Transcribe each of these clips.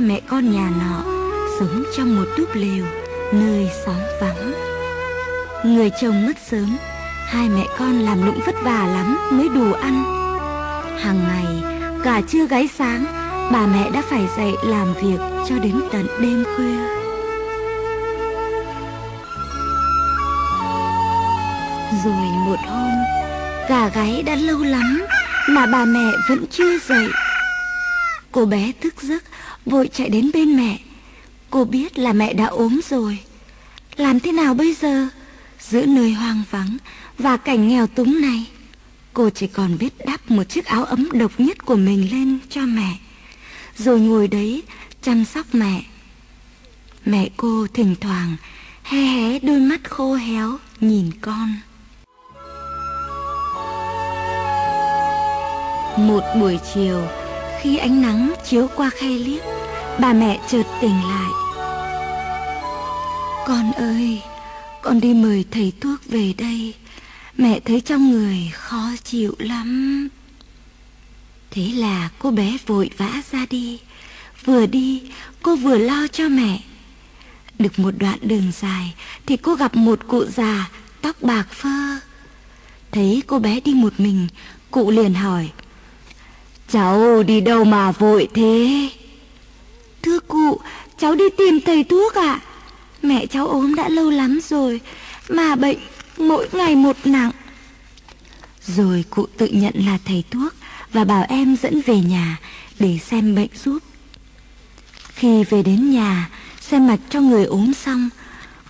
hai mẹ con nhà nọ sống trong một túp lều nơi xóm vắng. Người chồng mất sớm, hai mẹ con làm lụng vất vả lắm mới đủ ăn. Hàng ngày, cả trưa gáy sáng, bà mẹ đã phải dậy làm việc cho đến tận đêm khuya. Rồi một hôm, gà gáy đã lâu lắm mà bà mẹ vẫn chưa dậy. Cô bé thức giấc, vội chạy đến bên mẹ. Cô biết là mẹ đã ốm rồi. Làm thế nào bây giờ? Giữa nơi hoang vắng và cảnh nghèo túng này, cô chỉ còn biết đắp một chiếc áo ấm độc nhất của mình lên cho mẹ. Rồi ngồi đấy chăm sóc mẹ. Mẹ cô thỉnh thoảng hé hé đôi mắt khô héo nhìn con. Một buổi chiều, khi ánh nắng chiếu qua khe liếc, bà mẹ chợt tỉnh lại. Con ơi, con đi mời thầy thuốc về đây. Mẹ thấy trong người khó chịu lắm. Thế là cô bé vội vã ra đi. Vừa đi, cô vừa lo cho mẹ. Được một đoạn đường dài thì cô gặp một cụ già tóc bạc phơ. Thấy cô bé đi một mình, cụ liền hỏi. Cháu đi đâu mà vội thế? Thưa cụ, cháu đi tìm thầy thuốc ạ. Mẹ cháu ốm đã lâu lắm rồi, mà bệnh mỗi ngày một nặng. Rồi cụ tự nhận là thầy thuốc và bảo em dẫn về nhà để xem bệnh giúp. Khi về đến nhà, xem mặt cho người ốm xong,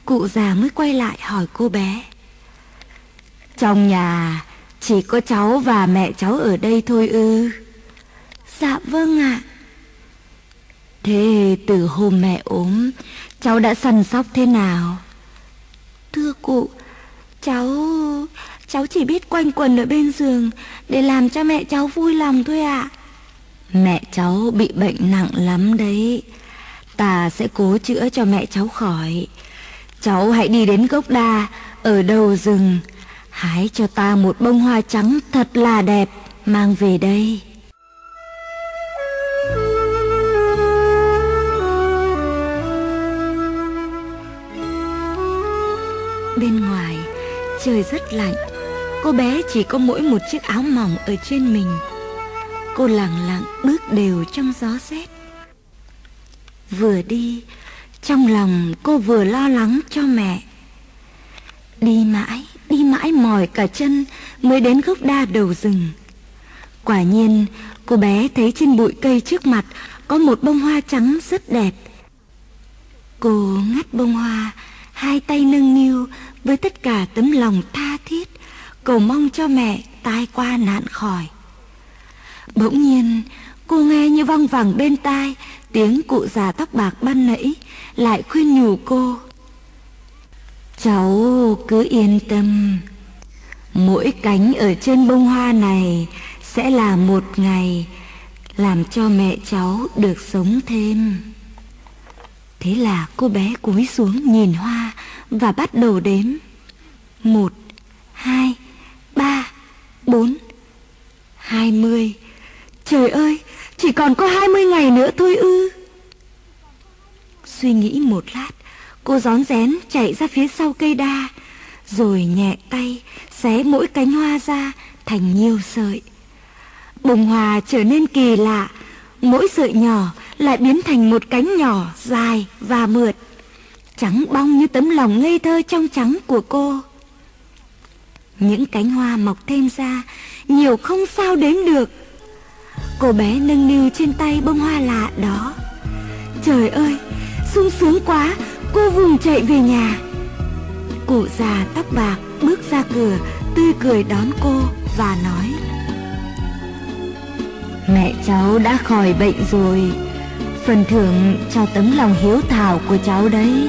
cụ già mới quay lại hỏi cô bé. Trong nhà chỉ có cháu và mẹ cháu ở đây thôi ư? Dạ vâng ạ. Thế từ hôm mẹ ốm, cháu đã săn sóc thế nào? Thưa cụ, cháu... cháu chỉ biết quanh quần ở bên giường để làm cho mẹ cháu vui lòng thôi ạ. Mẹ cháu bị bệnh nặng lắm đấy. Ta sẽ cố chữa cho mẹ cháu khỏi. Cháu hãy đi đến gốc đa ở đầu rừng, hái cho ta một bông hoa trắng thật là đẹp, mang về đây. Bên ngoài. Trời rất lạnh. Cô bé chỉ có mỗi một chiếc áo mỏng ở trên mình. Cô lặng lặng bước đều trong gió rét Vừa đi Trong lòng cô vừa lo lắng cho mẹ. Đi mãi, đi mãi mỏi cả chân Mới đến gốc đa đầu rừng. Quả nhiên cô bé thấy trên bụi cây trước mặt Có một bông hoa trắng rất đẹp. Cô ngắt bông hoa Hai tay nâng niu với tất cả tấm lòng tha thiết, cầu mong cho mẹ tai qua nạn khỏi. Bỗng nhiên, cô nghe như văng vẳng bên tai, tiếng cụ già tóc bạc ban nãy lại khuyên nhủ cô. Cháu cứ yên tâm, mỗi cánh ở trên bông hoa này sẽ là một ngày làm cho mẹ cháu được sống thêm. Thế là cô bé cúi xuống nhìn hoa và bắt đầu đếm. Một, hai, ba, bốn, hai mươi. Trời ơi, chỉ còn có hai mươi ngày nữa thôi ư. Suy nghĩ một lát, cô rón rén chạy ra phía sau cây đa, rồi nhẹ tay xé mỗi cánh hoa ra thành nhiều sợi. Bông hoa trở nên kỳ lạ, mỗi sợi nhỏ lại biến thành một cánh nhỏ dài và mượt trắng bong như tấm lòng ngây thơ trong trắng của cô. Những cánh hoa mọc thêm ra, nhiều không sao đếm được. Cô bé nâng niu trên tay bông hoa lạ đó. Trời ơi, sung sướng quá, cô vùng chạy về nhà. Cụ già tóc bạc bước ra cửa, tươi cười đón cô và nói. Mẹ cháu đã khỏi bệnh rồi, phần thưởng cho tấm lòng hiếu thảo của cháu đấy.